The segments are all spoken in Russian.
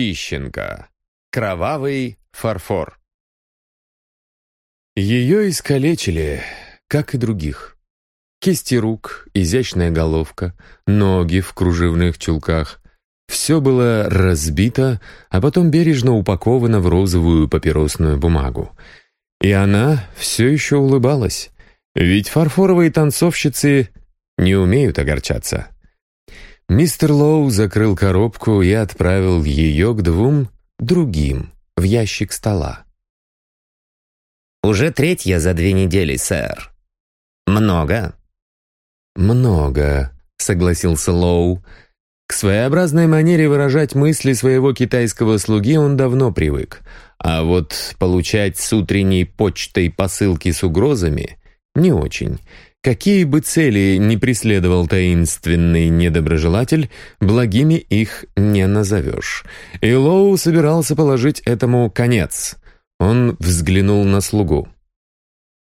Тищенко. Кровавый фарфор. Ее искалечили, как и других. Кисти рук, изящная головка, ноги в кружевных чулках. Все было разбито, а потом бережно упаковано в розовую папиросную бумагу. И она все еще улыбалась, ведь фарфоровые танцовщицы не умеют огорчаться. Мистер Лоу закрыл коробку и отправил ее к двум другим в ящик стола. «Уже третья за две недели, сэр. Много?» «Много», — согласился Лоу. К своеобразной манере выражать мысли своего китайского слуги он давно привык, а вот получать с утренней почтой посылки с угрозами — не очень — Какие бы цели ни преследовал таинственный недоброжелатель, благими их не назовешь. И Лоу собирался положить этому конец. Он взглянул на слугу.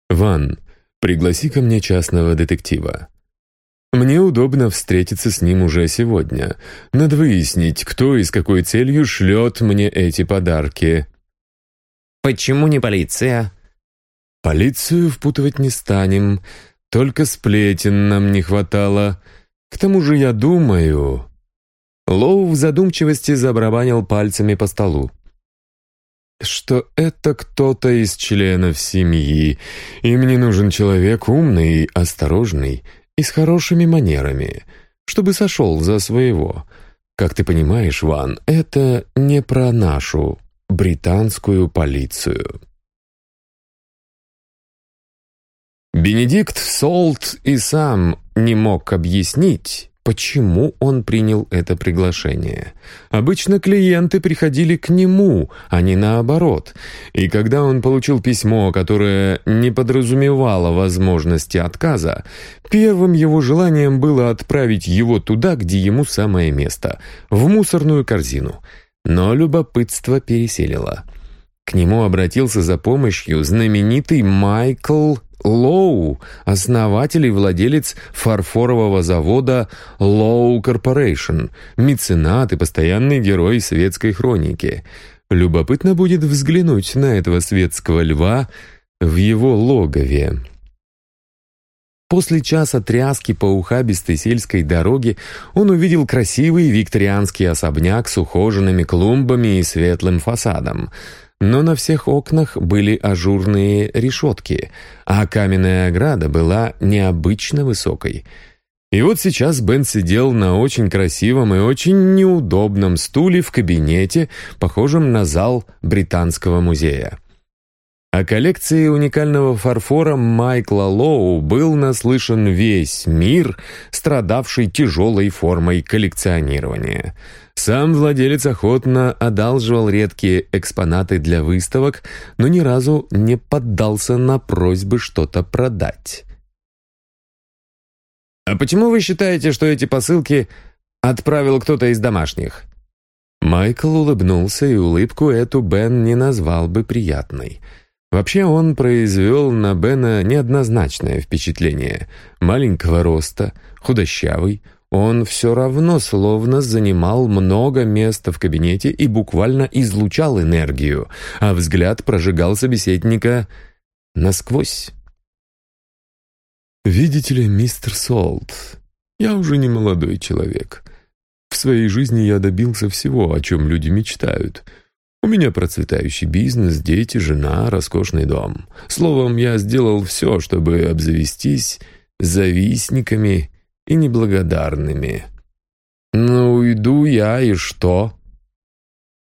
«Ван, пригласи ко мне частного детектива. Мне удобно встретиться с ним уже сегодня. Надо выяснить, кто и с какой целью шлет мне эти подарки». «Почему не полиция?» «Полицию впутывать не станем». Только сплетен нам не хватало. К тому же я думаю...» Лоу в задумчивости забарабанил пальцами по столу. «Что это кто-то из членов семьи, и мне нужен человек умный, осторожный и с хорошими манерами, чтобы сошел за своего. Как ты понимаешь, Ван, это не про нашу британскую полицию». Бенедикт Солт и сам не мог объяснить, почему он принял это приглашение. Обычно клиенты приходили к нему, а не наоборот. И когда он получил письмо, которое не подразумевало возможности отказа, первым его желанием было отправить его туда, где ему самое место, в мусорную корзину. Но любопытство переселило. К нему обратился за помощью знаменитый Майкл Лоу, основатель и владелец фарфорового завода Лоу Корпорейшн, меценат и постоянный герой светской хроники. Любопытно будет взглянуть на этого светского льва в его логове. После часа тряски по ухабистой сельской дороге он увидел красивый викторианский особняк с ухоженными клумбами и светлым фасадом — но на всех окнах были ажурные решетки, а каменная ограда была необычно высокой. И вот сейчас Бен сидел на очень красивом и очень неудобном стуле в кабинете, похожем на зал Британского музея. О коллекции уникального фарфора Майкла Лоу был наслышан весь мир, страдавший тяжелой формой коллекционирования – сам владелец охотно одалживал редкие экспонаты для выставок, но ни разу не поддался на просьбы что-то продать. «А почему вы считаете, что эти посылки отправил кто-то из домашних?» Майкл улыбнулся, и улыбку эту Бен не назвал бы приятной. Вообще он произвел на Бена неоднозначное впечатление. Маленького роста, худощавый, он все равно словно занимал много места в кабинете и буквально излучал энергию, а взгляд прожигал собеседника насквозь. «Видите ли, мистер Солт, я уже не молодой человек. В своей жизни я добился всего, о чем люди мечтают. У меня процветающий бизнес, дети, жена, роскошный дом. Словом, я сделал все, чтобы обзавестись завистниками и неблагодарными. «Ну, уйду я, и что?»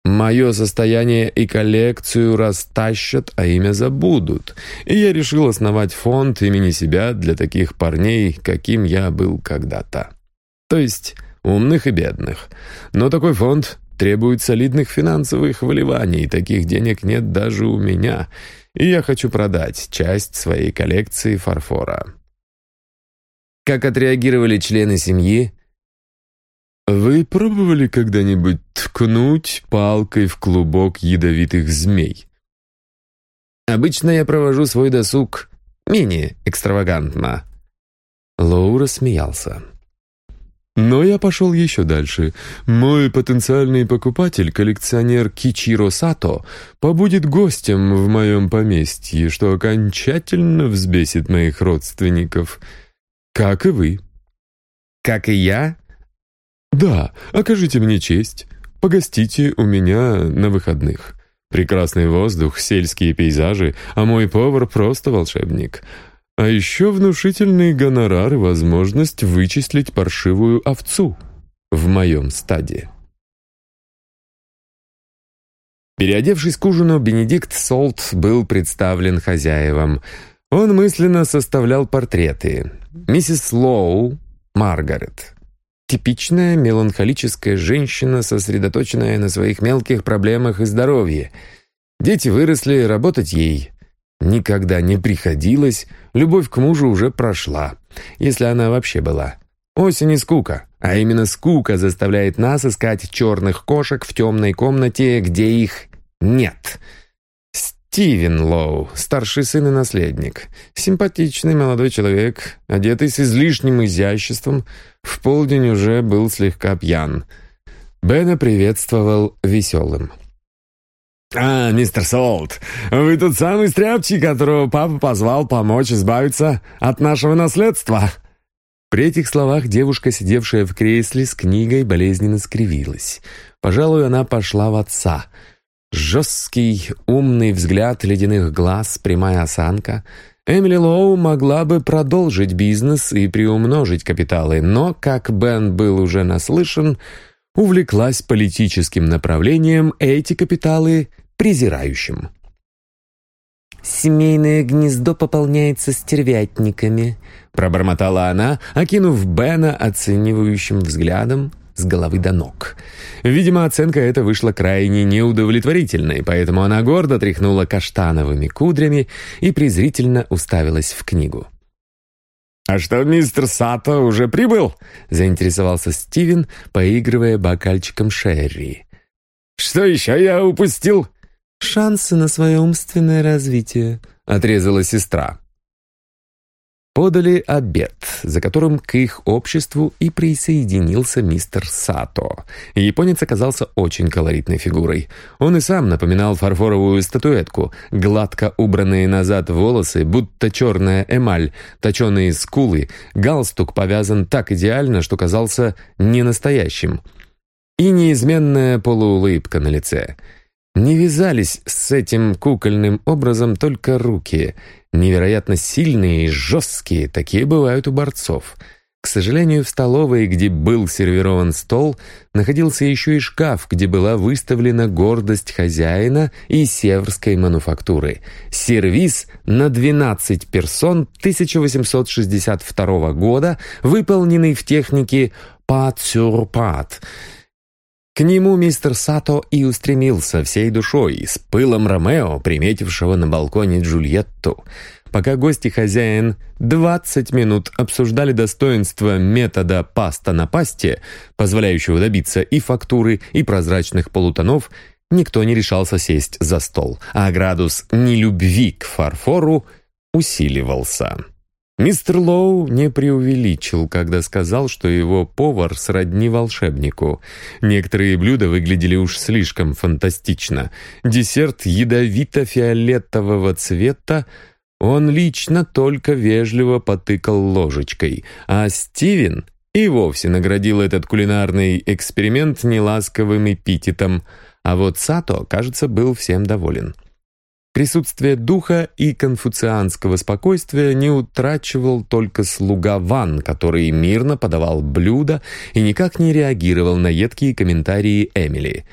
Мое состояние и коллекцию растащат, а имя забудут. И я решил основать фонд имени себя для таких парней, каким я был когда-то. То есть умных и бедных. Но такой фонд требует солидных финансовых вливаний, таких денег нет даже у меня. И я хочу продать часть своей коллекции фарфора. Как отреагировали члены семьи? «Вы пробовали когда-нибудь ткнуть палкой в клубок ядовитых змей?» «Обычно я провожу свой досуг менее экстравагантно». Лоу рассмеялся. Но я пошел еще дальше. Мой потенциальный покупатель, коллекционер Кичиро Сато, побудет гостем в моем поместье, что окончательно взбесит моих родственников. Как и вы. Как и я? Да, окажите мне честь. Погостите у меня на выходных. Прекрасный воздух, сельские пейзажи, а мой повар просто волшебник. А еще внушительный гонорар и возможность вычислить паршивую овцу в моем стаде. Переодевшись к ужину, Бенедикт Солт был представлен хозяевам. Он мысленно составлял портреты. Миссис Лоу, Маргарет. Типичная меланхолическая женщина, сосредоточенная на своих мелких проблемах и здоровье. Дети выросли, работать ей никогда не приходилось, любовь к мужу уже прошла, если она вообще была. Осень и скука, а именно скука заставляет нас искать черных кошек в темной комнате, где их нет. Стивен Лоу, старший сын и наследник. Симпатичный молодой человек, одетый с излишним изяществом, в полдень уже был слегка пьян. Бена приветствовал веселым. «А, мистер Солт, вы тот самый стряпчий, которого папа позвал помочь избавиться от нашего наследства?» При этих словах девушка, сидевшая в кресле с книгой, болезненно скривилась. Пожалуй, она пошла в отца. Жесткий, умный взгляд ледяных глаз, прямая осанка. Эмили Лоу могла бы продолжить бизнес и приумножить капиталы, но, как Бен был уже наслышан, увлеклась политическим направлением, эти капиталы презирающим. «Семейное гнездо пополняется стервятниками», — пробормотала она, окинув Бена оценивающим взглядом с головы до ног. Видимо, оценка эта вышла крайне неудовлетворительной, поэтому она гордо тряхнула каштановыми кудрями и презрительно уставилась в книгу. «А что, мистер Сато уже прибыл?» — заинтересовался Стивен, поигрывая бокальчиком Шерри. «Что еще я упустил?» Шансы на свое умственное развитие», — отрезала сестра. Подали обед, за которым к их обществу и присоединился мистер Сато. Японец оказался очень колоритной фигурой. Он и сам напоминал фарфоровую статуэтку, гладко убранные назад волосы, будто черная эмаль, точеные скулы, галстук повязан так идеально, что казался ненастоящим. И неизменная полуулыбка на лице — не вязались с этим кукольным образом только руки. Невероятно сильные и жесткие, такие бывают у борцов. К сожалению, в столовой, где был сервирован стол, находился еще и шкаф, где была выставлена гордость хозяина и северской мануфактуры. Сервиз на 12 персон 1862 года, выполненный в технике «пат-сюр-пат», к нему мистер Сато и устремился всей душой, с пылом Ромео, приметившего на балконе Джульетту. Пока гость и хозяин 20 минут обсуждали достоинства метода паста на пасте, позволяющего добиться и фактуры, и прозрачных полутонов, никто не решался сесть за стол, а градус нелюбви к фарфору усиливался. Мистер Лоу не преувеличил, когда сказал, что его повар сродни волшебнику. Некоторые блюда выглядели уж слишком фантастично. Десерт ядовито-фиолетового цвета он лично только вежливо потыкал ложечкой, а Стивен и вовсе наградил этот кулинарный эксперимент неласковым эпитетом, а вот Сато, кажется, был всем доволен. Присутствие духа и конфуцианского спокойствия не утрачивал только слуга Ван, который мирно подавал блюда и никак не реагировал на едкие комментарии Эмили.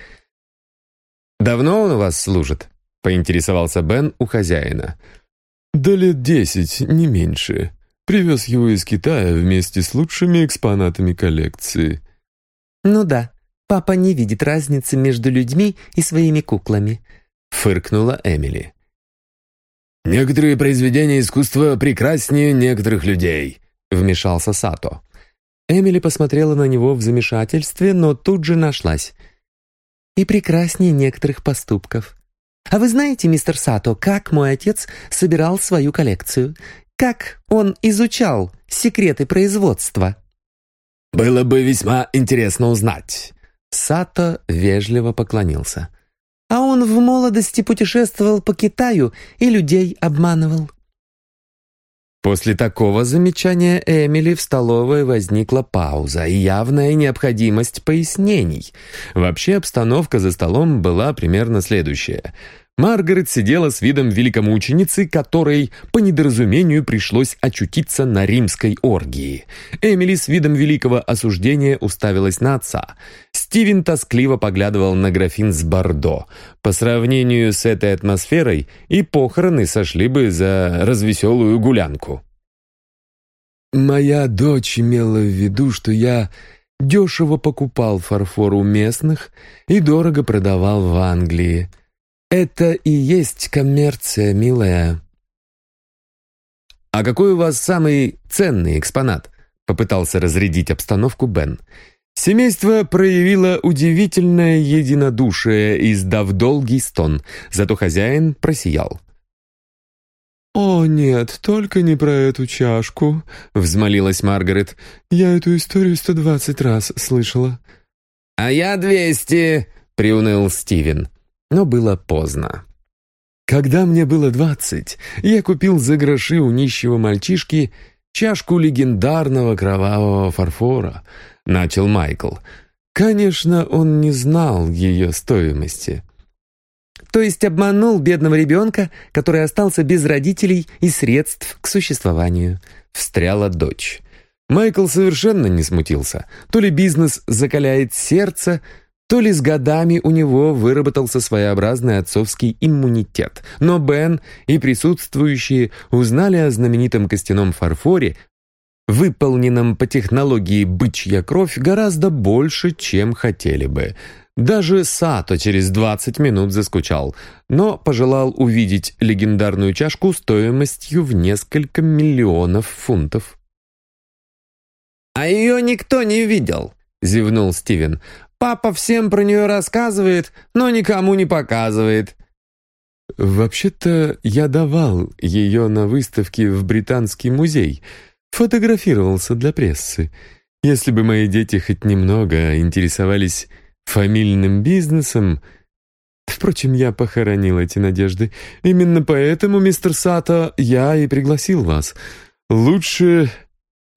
«Давно он у вас служит?» — поинтересовался Бен у хозяина. «Да лет десять, не меньше. Привез его из Китая вместе с лучшими экспонатами коллекции». «Ну да, папа не видит разницы между людьми и своими куклами», — фыркнула Эмили. «Некоторые произведения искусства прекраснее некоторых людей», — вмешался Сато. Эмили посмотрела на него в замешательстве, но тут же нашлась. «И прекраснее некоторых поступков. А вы знаете, мистер Сато, как мой отец собирал свою коллекцию? Как он изучал секреты производства?» Было бы весьма интересно узнать». Сато вежливо поклонился. «А он в молодости путешествовал по Китаю и людей обманывал». После такого замечания Эмили в столовой возникла пауза и явная необходимость пояснений. Вообще обстановка за столом была примерно следующая. Маргарет сидела с видом великомученицы, которой по недоразумению пришлось очутиться на римской оргии. Эмили с видом великого осуждения уставилась на отца. Стивен тоскливо поглядывал на графин с Бордо. По сравнению с этой атмосферой и похороны сошли бы за развеселую гулянку. «Моя дочь имела в виду, что я дешево покупал фарфор у местных и дорого продавал в Англии», «Это и есть коммерция, милая». «А какой у вас самый ценный экспонат?» — попытался разрядить обстановку Бен. Семейство проявило удивительное единодушие, издав долгий стон, зато хозяин просиял. «О, нет, только не про эту чашку», — взмолилась Маргарет. «Я эту историю сто двадцать раз слышала». «А я двести», — приуныл Стивен но было поздно. Когда мне было двадцать, я купил за гроши у нищего мальчишки чашку легендарного кровавого фарфора, начал Майкл. Конечно, он не знал ее стоимости. То есть обманул бедного ребенка, который остался без родителей и средств к существованию. Встряла дочь. Майкл совершенно не смутился. То ли бизнес закаляет сердце, то ли с годами у него выработался своеобразный отцовский иммунитет, но Бен и присутствующие узнали о знаменитом костяном фарфоре, выполненном по технологии «бычья кровь» гораздо больше, чем хотели бы. Даже Сато через 20 минут заскучал, но пожелал увидеть легендарную чашку стоимостью в несколько миллионов фунтов. «А ее никто не видел», — зевнул Стивен. Папа всем про нее рассказывает, но никому не показывает». «Вообще-то я давал ее на выставке в Британский музей. Фотографировался для прессы. Если бы мои дети хоть немного интересовались фамильным бизнесом...» Впрочем, я похоронил эти надежды. Именно поэтому, мистер Сато, я и пригласил вас. Лучше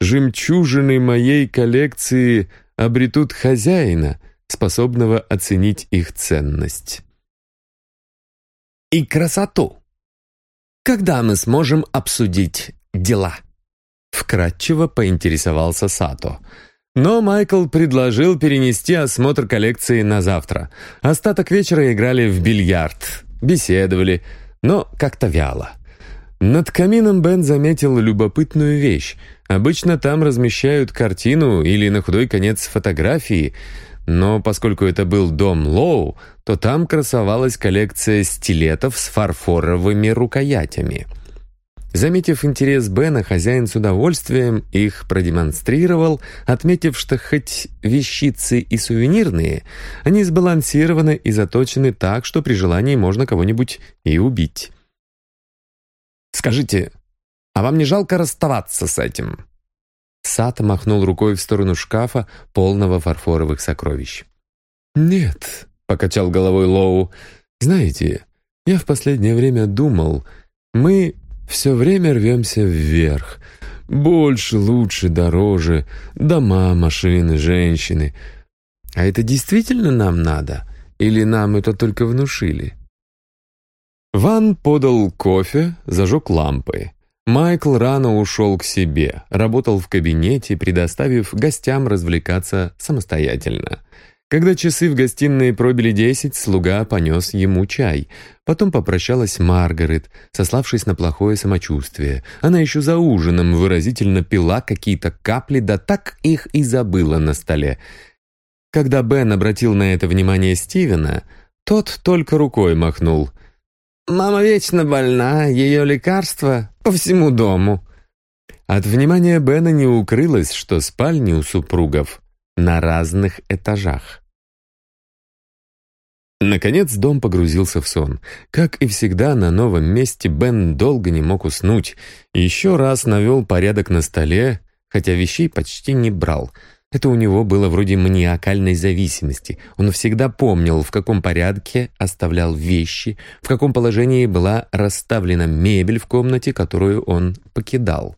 жемчужины моей коллекции обретут хозяина — способного оценить их ценность. И красоту. Когда мы сможем обсудить дела? Вкратчиво поинтересовался Сато. Но Майкл предложил перенести осмотр коллекции на завтра. Остаток вечера играли в бильярд, беседовали, но как-то вяло. Над камином Бен заметил любопытную вещь. Обычно там размещают картину или на худой конец фотографии, но поскольку это был дом Лоу, то там красовалась коллекция стилетов с фарфоровыми рукоятями. Заметив интерес Бена, хозяин с удовольствием их продемонстрировал, отметив, что хоть вещицы и сувенирные, они сбалансированы и заточены так, что при желании можно кого-нибудь и убить. «Скажите, а вам не жалко расставаться с этим?» Сат махнул рукой в сторону шкафа, полного фарфоровых сокровищ. «Нет», — покачал головой Лоу, — «знаете, я в последнее время думал, мы все время рвемся вверх. Больше, лучше, дороже, дома, машины, женщины. А это действительно нам надо? Или нам это только внушили?» Ван подал кофе, зажег лампы. Майкл рано ушел к себе, работал в кабинете, предоставив гостям развлекаться самостоятельно. Когда часы в гостиной пробили десять, слуга понес ему чай. Потом попрощалась Маргарет, сославшись на плохое самочувствие. Она еще за ужином выразительно пила какие-то капли, да так их и забыла на столе. Когда Бен обратил на это внимание Стивена, тот только рукой махнул – Мама вечно больна, ее лекарства по всему дому». От внимания Бена не укрылось, что спальни у супругов на разных этажах. Наконец дом погрузился в сон. Как и всегда, на новом месте Бен долго не мог уснуть. Еще раз навел порядок на столе, хотя вещей почти не брал. Это у него было вроде маниакальной зависимости. Он всегда помнил, в каком порядке оставлял вещи, в каком положении была расставлена мебель в комнате, которую он покидал.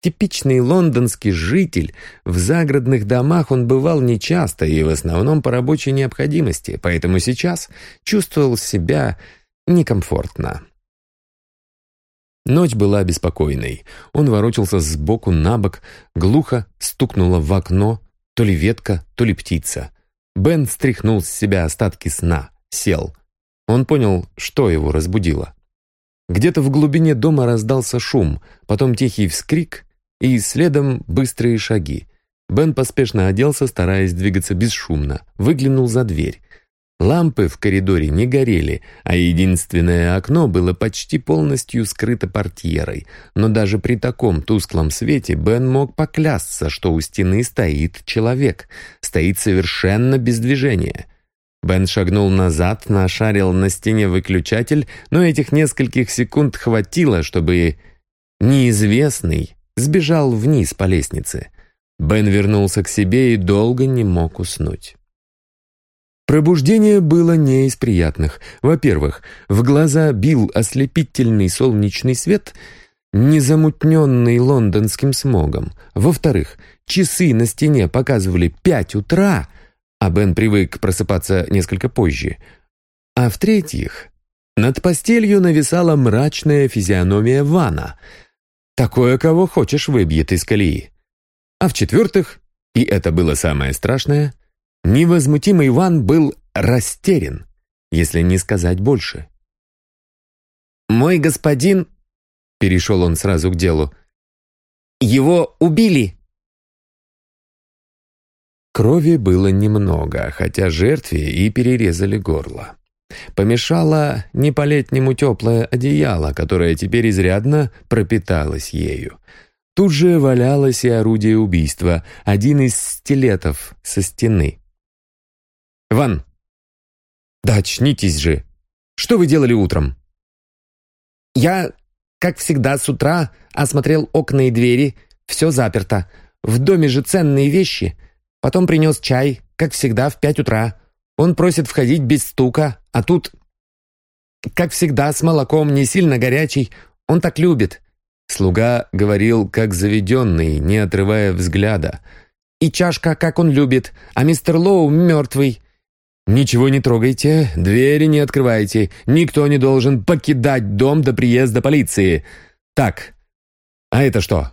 Типичный лондонский житель, в загородных домах он бывал нечасто и в основном по рабочей необходимости, поэтому сейчас чувствовал себя некомфортно. Ночь была беспокойной. Он ворочался сбоку на бок, глухо стукнуло в окно, то ли ветка, то ли птица. Бен стряхнул с себя остатки сна, сел. Он понял, что его разбудило. Где-то в глубине дома раздался шум, потом тихий вскрик и следом быстрые шаги. Бен поспешно оделся, стараясь двигаться бесшумно, выглянул за дверь. Лампы в коридоре не горели, а единственное окно было почти полностью скрыто портьерой. Но даже при таком тусклом свете Бен мог поклясться, что у стены стоит человек. Стоит совершенно без движения. Бен шагнул назад, нашарил на стене выключатель, но этих нескольких секунд хватило, чтобы неизвестный сбежал вниз по лестнице. Бен вернулся к себе и долго не мог уснуть. Пробуждение было не из приятных. Во-первых, в глаза бил ослепительный солнечный свет, незамутненный лондонским смогом. Во-вторых, часы на стене показывали пять утра, а Бен привык просыпаться несколько позже. А в-третьих, над постелью нависала мрачная физиономия Вана. Такое, кого хочешь, выбьет из колеи. А в-четвертых, и это было самое страшное, Невозмутимый Иван был растерян, если не сказать больше. «Мой господин...» — перешел он сразу к делу. «Его убили!» Крови было немного, хотя жертве и перерезали горло. Помешало не по-летнему теплое одеяло, которое теперь изрядно пропиталось ею. Тут же валялось и орудие убийства, один из стилетов со стены. «Ван!» «Да очнитесь же! Что вы делали утром?» «Я, как всегда, с утра осмотрел окна и двери, все заперто. В доме же ценные вещи. Потом принес чай, как всегда, в пять утра. Он просит входить без стука, а тут, как всегда, с молоком, не сильно горячий. Он так любит». Слуга говорил, как заведенный, не отрывая взгляда. «И чашка, как он любит, а мистер Лоу мертвый. «Ничего не трогайте, двери не открывайте, никто не должен покидать дом до приезда полиции. Так, а это что?»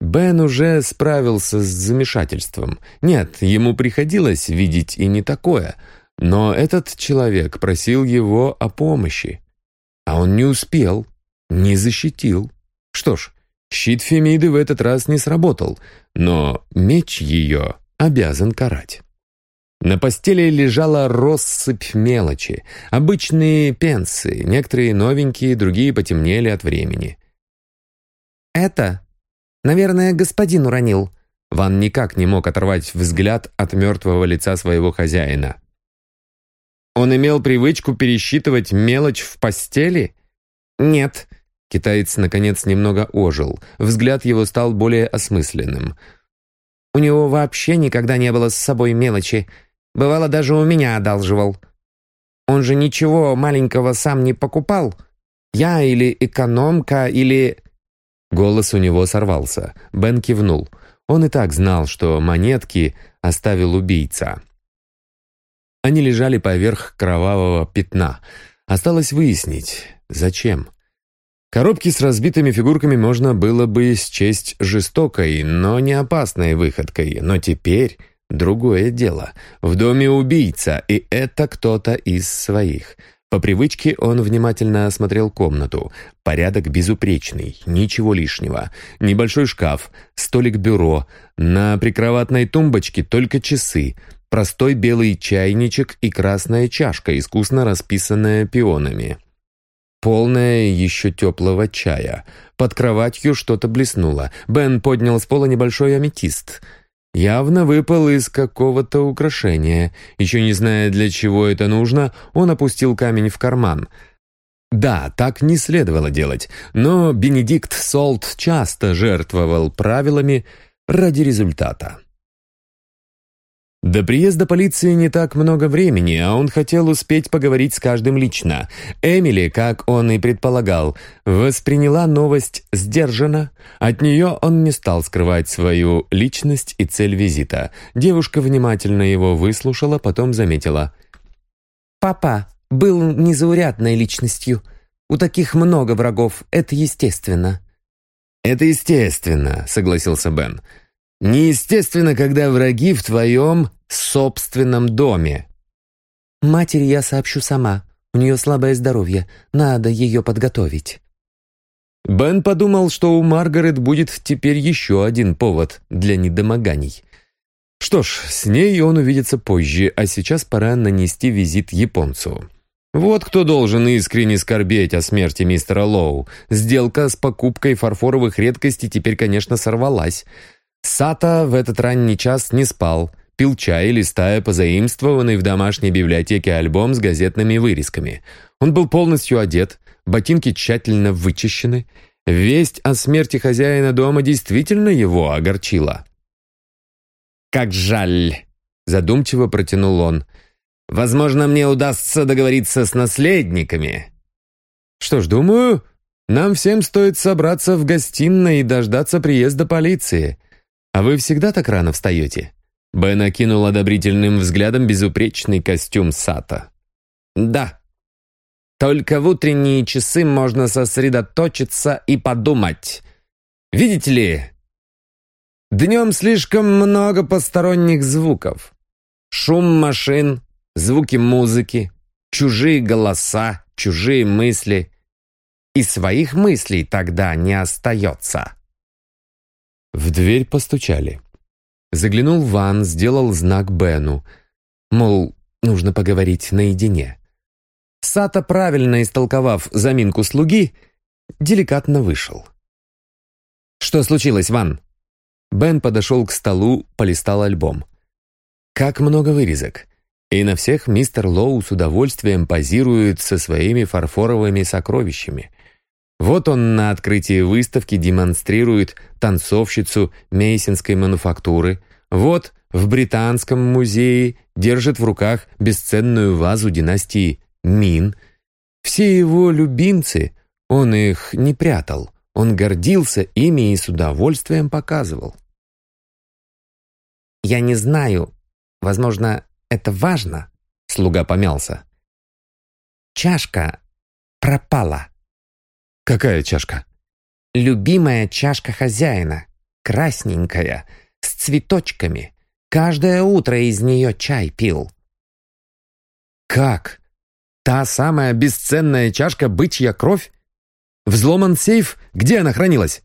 Бен уже справился с замешательством. Нет, ему приходилось видеть и не такое, но этот человек просил его о помощи. А он не успел, не защитил. Что ж, щит Фемиды в этот раз не сработал, но меч ее обязан карать. На постели лежала россыпь мелочи. Обычные пенсы, некоторые новенькие, другие потемнели от времени. «Это, наверное, господин уронил». Ван никак не мог оторвать взгляд от мертвого лица своего хозяина. «Он имел привычку пересчитывать мелочь в постели?» «Нет». Китаец, наконец, немного ожил. Взгляд его стал более осмысленным. «У него вообще никогда не было с собой мелочи. Бывало, даже у меня одалживал. Он же ничего маленького сам не покупал. Я или экономка, или...» Голос у него сорвался. Бен кивнул. Он и так знал, что монетки оставил убийца. Они лежали поверх кровавого пятна. Осталось выяснить, зачем. Коробки с разбитыми фигурками можно было бы счесть жестокой, но не опасной выходкой. Но теперь Другое дело. В доме убийца, и это кто-то из своих. По привычке он внимательно осмотрел комнату. Порядок безупречный, ничего лишнего. Небольшой шкаф, столик-бюро. На прикроватной тумбочке только часы. Простой белый чайничек и красная чашка, искусно расписанная пионами. Полная еще теплого чая. Под кроватью что-то блеснуло. Бен поднял с пола небольшой аметист — Явно выпал из какого-то украшения. Еще не зная, для чего это нужно, он опустил камень в карман. Да, так не следовало делать, но Бенедикт Солт часто жертвовал правилами ради результата. До приезда полиции не так много времени, а он хотел успеть поговорить с каждым лично. Эмили, как он и предполагал, восприняла новость сдержанно. От нее он не стал скрывать свою личность и цель визита. Девушка внимательно его выслушала, потом заметила. «Папа был незаурядной личностью. У таких много врагов, это естественно». «Это естественно», — согласился Бен. Неестественно, когда враги в твоем собственном доме. Матери я сообщу сама. У нее слабое здоровье. Надо ее подготовить. Бен подумал, что у Маргарет будет теперь еще один повод для недомоганий. Что ж, с ней он увидится позже, а сейчас пора нанести визит японцу. Вот кто должен искренне скорбеть о смерти мистера Лоу. Сделка с покупкой фарфоровых редкостей теперь, конечно, сорвалась. Сата в этот ранний час не спал, пил чай, листая позаимствованный в домашней библиотеке альбом с газетными вырезками. Он был полностью одет, ботинки тщательно вычищены. Весть о смерти хозяина дома действительно его огорчила. «Как жаль!» — задумчиво протянул он. «Возможно, мне удастся договориться с наследниками». «Что ж, думаю, нам всем стоит собраться в гостиной и дождаться приезда полиции. «А вы всегда так рано встаете?» Бен окинул одобрительным взглядом безупречный костюм Сата. «Да. Только в утренние часы можно сосредоточиться и подумать. Видите ли, днем слишком много посторонних звуков. Шум машин, звуки музыки, чужие голоса, чужие мысли. И своих мыслей тогда не остается». В дверь постучали. Заглянул Ван, сделал знак Бену. Мол, нужно поговорить наедине. Сата, правильно истолковав заминку слуги, деликатно вышел. «Что случилось, Ван?» Бен подошел к столу, полистал альбом. Как много вырезок. И на всех мистер Лоу с удовольствием позирует со своими фарфоровыми сокровищами. Вот он на открытии выставки демонстрирует танцовщицу мейсинской мануфактуры. Вот в Британском музее держит в руках бесценную вазу династии Мин. Все его любимцы, он их не прятал. Он гордился ими и с удовольствием показывал. «Я не знаю. Возможно, это важно?» Слуга помялся. «Чашка пропала». «Какая чашка?» «Любимая чашка хозяина. Красненькая, с цветочками. Каждое утро из нее чай пил». «Как? Та самая бесценная чашка «Бычья кровь»? Взломан сейф? Где она хранилась?»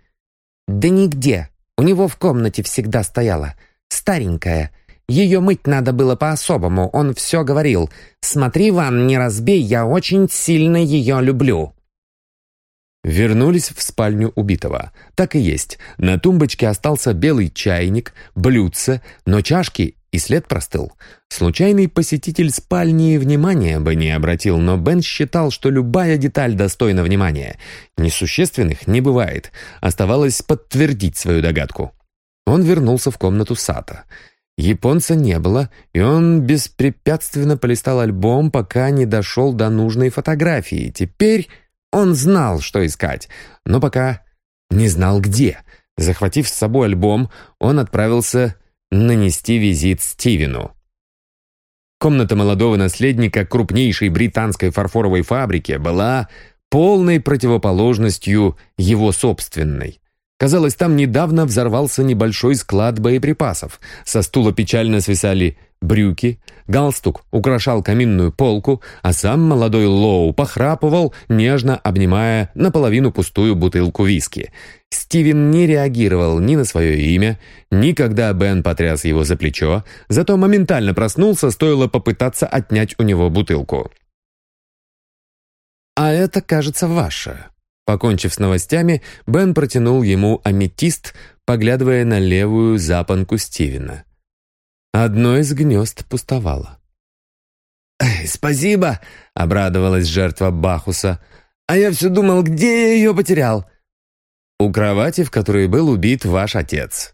«Да нигде. У него в комнате всегда стояла. Старенькая. Ее мыть надо было по-особому. Он все говорил. «Смотри, Ван, не разбей, я очень сильно ее люблю». Вернулись в спальню убитого. Так и есть. На тумбочке остался белый чайник, блюдце, но чашки и след простыл. Случайный посетитель спальни внимания бы не обратил, но Бен считал, что любая деталь достойна внимания. Несущественных не бывает. Оставалось подтвердить свою догадку. Он вернулся в комнату Сата. Японца не было, и он беспрепятственно полистал альбом, пока не дошел до нужной фотографии. Теперь он знал, что искать, но пока не знал где. Захватив с собой альбом, он отправился нанести визит Стивену. Комната молодого наследника крупнейшей британской фарфоровой фабрики была полной противоположностью его собственной. Казалось, там недавно взорвался небольшой склад боеприпасов. Со стула печально свисали брюки, галстук украшал каминную полку, а сам молодой Лоу похрапывал, нежно обнимая наполовину пустую бутылку виски. Стивен не реагировал ни на свое имя, ни когда Бен потряс его за плечо, зато моментально проснулся, стоило попытаться отнять у него бутылку. «А это, кажется, ваше», Покончив с новостями, Бен протянул ему аметист, поглядывая на левую запонку Стивена. Одно из гнезд пустовало. «Спасибо!» — обрадовалась жертва Бахуса. «А я все думал, где я ее потерял?» «У кровати, в которой был убит ваш отец».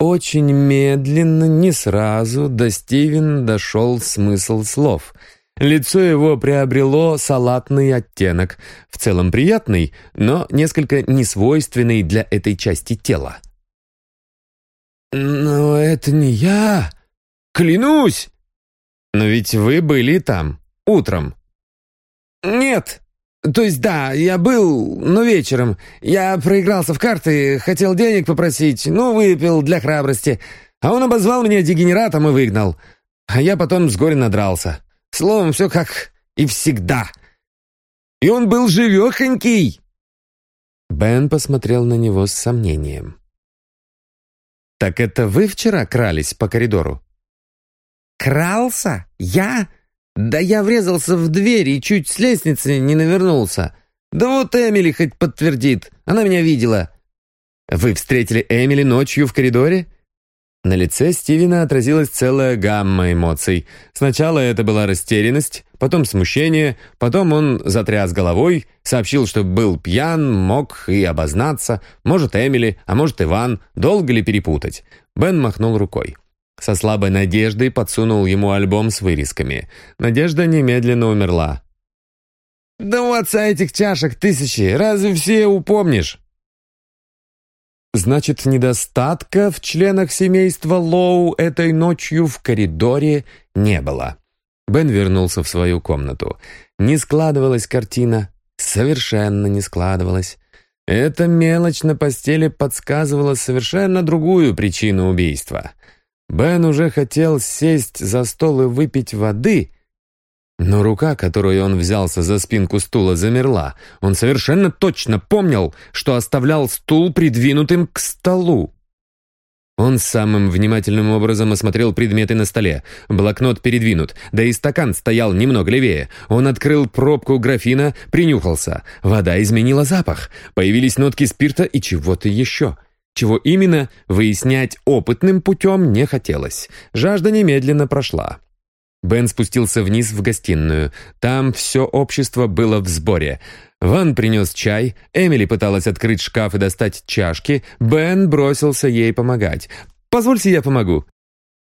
очень медленно, не сразу до Стивена дошел смысл слов. Лицо его приобрело салатный оттенок, в целом приятный, но несколько несвойственный для этой части тела. «Но это не я! Клянусь!» «Но ведь вы были там, утром». «Нет, то есть да, я был, но вечером. Я проигрался в карты, хотел денег попросить, ну, выпил для храбрости. А он обозвал меня дегенератом и выгнал. А я потом с горя надрался. Словом, все как и всегда. И он был живехонький. Бен посмотрел на него с сомнением. «Так это вы вчера крались по коридору?» «Крался? Я? Да я врезался в дверь и чуть с лестницы не навернулся. Да вот Эмили хоть подтвердит, она меня видела». «Вы встретили Эмили ночью в коридоре?» На лице Стивена отразилась целая гамма эмоций. Сначала это была растерянность, потом смущение, потом он затряс головой, сообщил, что был пьян, мог и обознаться, может Эмили, а может Иван, долго ли перепутать. Бен махнул рукой. Со слабой надеждой подсунул ему альбом с вырезками. Надежда немедленно умерла. «Да у отца этих чашек тысячи, разве все упомнишь?» Значит, недостатка в членах семейства Лоу этой ночью в коридоре не было. Бен вернулся в свою комнату. Не складывалась картина, совершенно не складывалась. Эта мелочь на постели подсказывала совершенно другую причину убийства. Бен уже хотел сесть за стол и выпить воды, но рука, которую он взялся за спинку стула, замерла. Он совершенно точно помнил, что оставлял стул придвинутым к столу. Он самым внимательным образом осмотрел предметы на столе. Блокнот передвинут, да и стакан стоял немного левее. Он открыл пробку графина, принюхался. Вода изменила запах. Появились нотки спирта и чего-то еще. Чего именно, выяснять опытным путем не хотелось. Жажда немедленно прошла. Бен спустился вниз в гостиную. Там все общество было в сборе. Ван принес чай, Эмили пыталась открыть шкаф и достать чашки, Бен бросился ей помогать. «Позвольте, я помогу».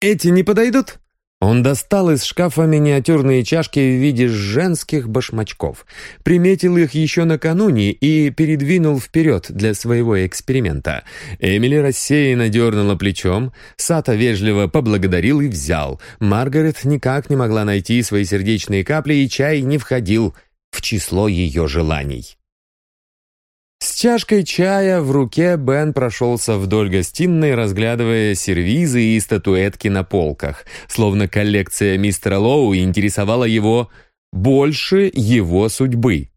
«Эти не подойдут?» Он достал из шкафа миниатюрные чашки в виде женских башмачков, приметил их еще накануне и передвинул вперед для своего эксперимента. Эмили рассеянно дернула плечом, Сата вежливо поблагодарил и взял. Маргарет никак не могла найти свои сердечные капли, и чай не входил в число ее желаний. С чашкой чая в руке Бен прошелся вдоль гостиной, разглядывая сервизы и статуэтки на полках, словно коллекция мистера Лоу интересовала его больше его судьбы.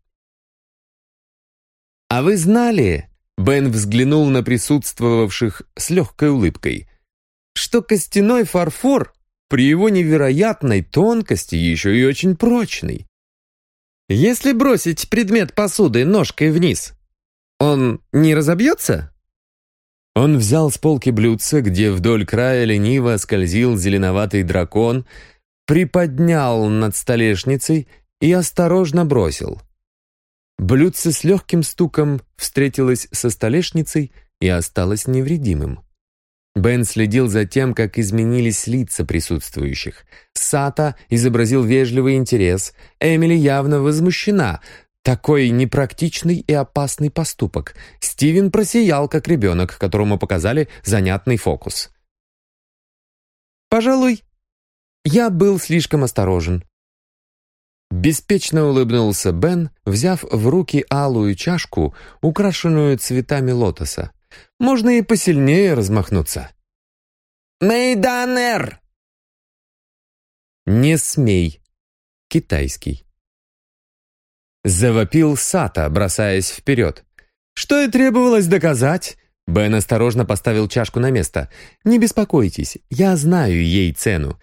«А вы знали?» — Бен взглянул на присутствовавших с легкой улыбкой. «Что костяной фарфор при его невероятной тонкости еще и очень прочный. Если бросить предмет посуды ножкой вниз, он не разобьется?» Он взял с полки блюдце, где вдоль края лениво скользил зеленоватый дракон, приподнял над столешницей и осторожно бросил. Блюдце с легким стуком встретилось со столешницей и осталось невредимым. Бен следил за тем, как изменились лица присутствующих. Сата изобразил вежливый интерес, Эмили явно возмущена, такой непрактичный и опасный поступок. Стивен просиял, как ребенок, которому показали занятный фокус. «Пожалуй, я был слишком осторожен». Беспечно улыбнулся Бен, взяв в руки алую чашку, украшенную цветами лотоса. «Можно и посильнее размахнуться». «Мейданер!» «Не смей». Китайский. Завопил Сата, бросаясь вперед. «Что и требовалось доказать?» Бен осторожно поставил чашку на место. «Не беспокойтесь, я знаю ей цену.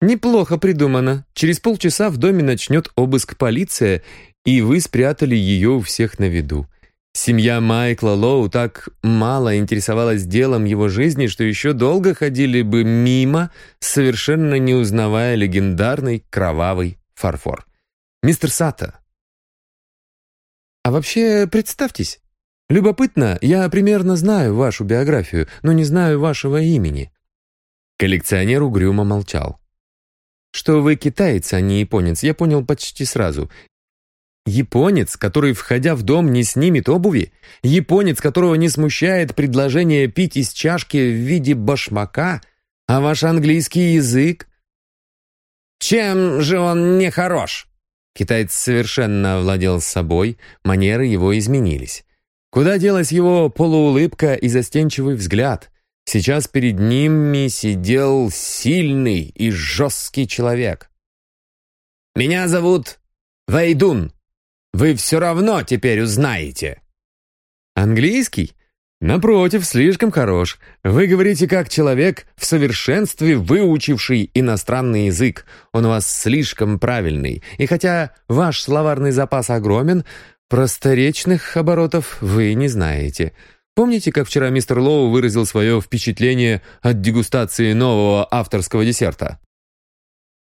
Неплохо придумано. Через полчаса в доме начнет обыск полиция, и вы спрятали ее у всех на виду. Семья Майкла Лоу так мало интересовалась делом его жизни, что еще долго ходили бы мимо, совершенно не узнавая легендарный кровавый фарфор. «Мистер Сата, а вообще, представьтесь, Любопытно, я примерно знаю вашу биографию, но не знаю вашего имени». Коллекционер угрюмо молчал. «Что вы китаец, а не японец, я понял почти сразу. Японец, который, входя в дом, не снимет обуви? Японец, которого не смущает предложение пить из чашки в виде башмака? А ваш английский язык? Чем же он не хорош? Китаец совершенно овладел собой, манеры его изменились. Куда делась его полуулыбка и застенчивый взгляд? Сейчас перед ними сидел сильный и жесткий человек. «Меня зовут Вейдун», вы все равно теперь узнаете». «Английский? Напротив, слишком хорош. Вы говорите как человек, в совершенстве выучивший иностранный язык. Он у вас слишком правильный. И хотя ваш словарный запас огромен, просторечных оборотов вы не знаете». Помните, как вчера мистер Лоу выразил свое впечатление от дегустации нового авторского десерта?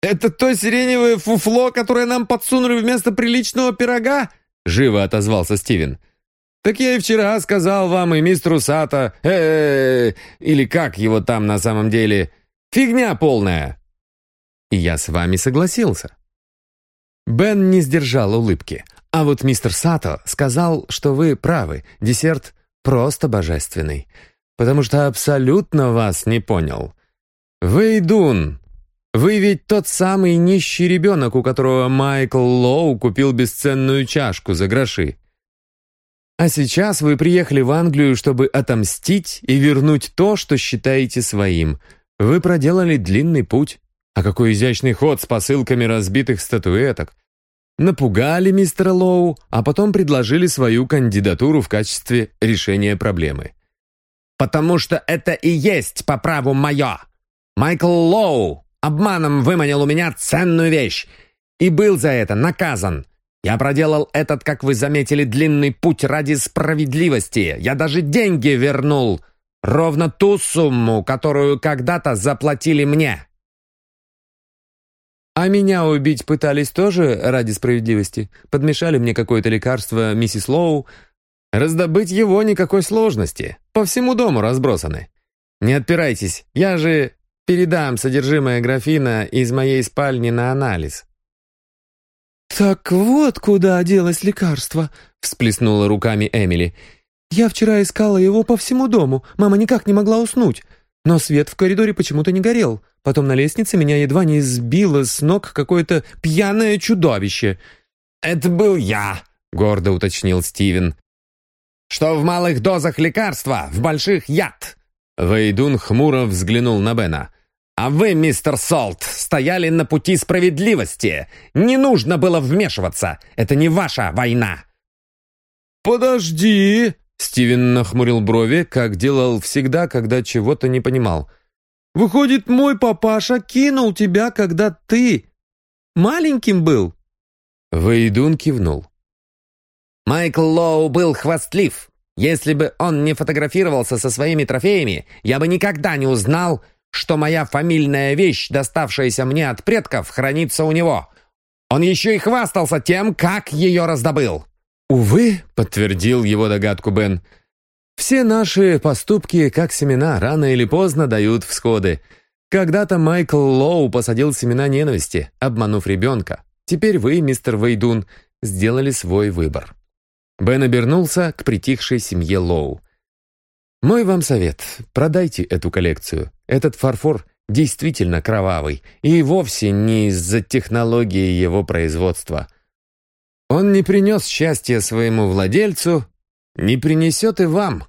«Это то сиреневое фуфло, которое нам подсунули вместо приличного пирога?» — живо отозвался Стивен. «Так я и вчера сказал вам и мистеру Сата, э, -э, -э или как его там на самом деле, фигня полная!» И я с вами согласился. Бен не сдержал улыбки. А вот мистер Сато сказал, что вы правы, десерт просто божественный, потому что абсолютно вас не понял. Вы, Дун, вы ведь тот самый нищий ребенок, у которого Майкл Лоу купил бесценную чашку за гроши. А сейчас вы приехали в Англию, чтобы отомстить и вернуть то, что считаете своим. Вы проделали длинный путь. А какой изящный ход с посылками разбитых статуэток. Напугали мистера Лоу, а потом предложили свою кандидатуру в качестве решения проблемы. «Потому что это и есть по праву мое! Майкл Лоу обманом выманил у меня ценную вещь и был за это наказан. Я проделал этот, как вы заметили, длинный путь ради справедливости. Я даже деньги вернул. Ровно ту сумму, которую когда-то заплатили мне. А меня убить пытались тоже ради справедливости. Подмешали мне какое-то лекарство миссис Лоу. Раздобыть его никакой сложности. По всему дому разбросаны. Не отпирайтесь, я же Передам содержимое графина из моей спальни на анализ». «Так вот куда делось лекарство», — всплеснула руками Эмили. «Я вчера искала его по всему дому, мама никак не могла уснуть. Но свет в коридоре почему-то не горел. Потом на лестнице меня едва не сбило с ног какое-то пьяное чудовище». «Это был я», — гордо уточнил Стивен. «Что в малых дозах лекарства, в больших яд». Вейдун хмуро взглянул на Бена. «А вы, мистер Солт, стояли на пути справедливости. Не нужно было вмешиваться. Это не ваша война». «Подожди!» Стивен нахмурил брови, как делал всегда, когда чего-то не понимал. «Выходит, мой папаша кинул тебя, когда ты маленьким был?» Вейдун кивнул. «Майкл Лоу был хвастлив. Если бы он не фотографировался со своими трофеями, я бы никогда не узнал, что моя фамильная вещь, доставшаяся мне от предков, хранится у него. Он еще и хвастался тем, как ее раздобыл». «Увы», — подтвердил его догадку Бен, «все наши поступки, как семена, рано или поздно дают всходы. Когда-то Майкл Лоу посадил семена ненависти, обманув ребенка. Теперь вы, мистер Вейдун, сделали свой выбор». Бен обернулся к притихшей семье Лоу. Мой вам совет – продайте эту коллекцию. Этот фарфор действительно кровавый, и вовсе не из-за технологии его производства. Он не принес счастья своему владельцу, не принесет и вам.